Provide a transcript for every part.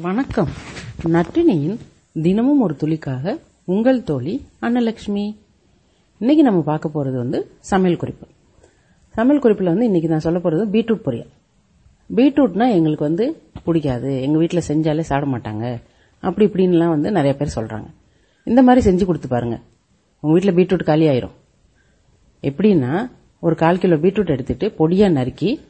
வணக்கம். நட்டினியின் தினமும் ஒரு துளிக்காக உங்கள் தோழி அன்னலட்சுமி இன்னைக்கு நம்ம பார்க்க போறது வந்து சமையல் குறிப்பு. சமையல் குறிப்பில் வந்து இன்னைக்கு நான் சொல்ல போறது பீட்ரூட் பொரியல். பீட்ரூட்னா எங்களுக்கு வந்து பிடிக்காது. எங்க வீட்டில் செஞ்சாலே சாட மாட்டாங்க. அப்படி இப்படின்லாம் வந்து நிறைய பேர் சொல்றாங்க. இந்த மாதிரி செஞ்சு கொடுத்து பாருங்க. உங்க வீட்டில் பீட்ரூட் காலி ஆயிரும். எப்படின்னா ஒரு கால் கிலோ பீட்ரூட் எடுத்துட்டு பொடியா நறுக்கி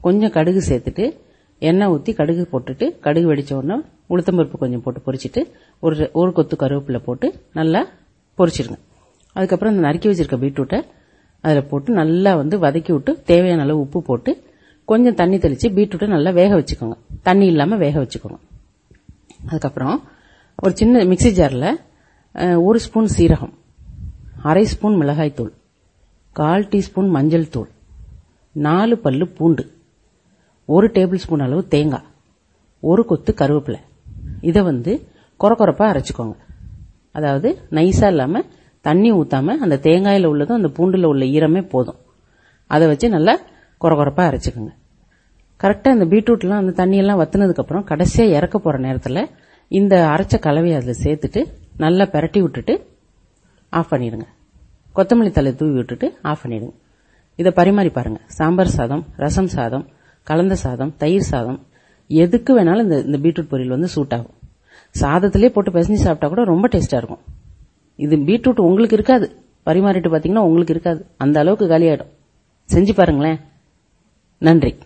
கொஞ்சம் கடுகு சேர்த்துட்டு எண்ணெய் ஊற்றி கடுகு போட்டுட்டு கடுகு வெடிச்ச உடனே உளுத்தம்பருப்பு கொஞ்சம் போட்டு பொரிச்சிட்டு ஒரு ஒரு கொத்து கருவேப்பிலை போட்டு நல்லா பொரிச்சிருங்க. அதுக்கப்புறம் இந்த நறுக்கி வச்சிருக்க பீட்ரூட்டை அதில் போட்டு நல்லா வந்து வதக்கி விட்டு தேவையான அளவு உப்பு போட்டு கொஞ்சம் தண்ணி தெளித்து பீட்ரூட்டை நல்லா வேக வச்சுக்கோங்க. தண்ணி இல்லாமல் வேக வச்சுக்கோங்க. அதுக்கப்புறம் ஒரு சின்ன மிக்சி ஜாரில் ஒரு ஸ்பூன் சீரகம் அரை ஸ்பூன் மிளகாய்த்தூள் கால் டீஸ்பூன் மஞ்சள் தூள் நாலு பல்லு பூண்டு. ஒரு டேபிள் ஸ்பூன் அளவு தேங்காய் ஒரு கொத்து கருவேப்பிலை. இதை வந்து கொர அரைச்சிக்கோங்க. அதாவது நைஸா இல்லாம தண்ணி ஊத்தாம அந்த தேங்காயில் உள்ளதும் அந்த பூண்டுல உள்ள ஈரமே போதும். அதை வச்சு நல்லா கொர அரைச்சிக்கோங்க. கரெக்டா இந்த பீட்ரூட்லாம் அந்த தண்ணியெல்லாம் வத்துனதுக்கு அப்புறம் கடைசியா இறக்க போற நேரத்தில் இந்த அரைச்ச கலவையை அதில் சேர்த்துட்டு நல்லா பெரட்டி விட்டுட்டு ஆஃப் பண்ணிடுங்க. கொத்தமல்லி தலை தூவி விட்டுட்டு ஆஃப் பண்ணிடுங்க. இதை பரிமாறி பாருங்க. சாம்பார் சாதம் ரசம் சாதம் கலந்த சாதம் தயிர் சாதம் எதுக்கு வேணாலும் இந்த இந்த பீட்ரூட் பொரியல் வந்து சூட் ஆகும். சாதத்திலே போட்டு பிசைஞ்சு சாப்பிட்டா கூட ரொம்ப டேஸ்டா இருக்கும். இது பீட்ரூட் உங்களுக்கு இருக்காது. பரிமாறிட்டு பாத்தீங்கன்னா உங்களுக்கு இருக்காது. அந்த அளவுக்கு காலியாயிடும். செஞ்சு பாருங்களேன். நன்றி.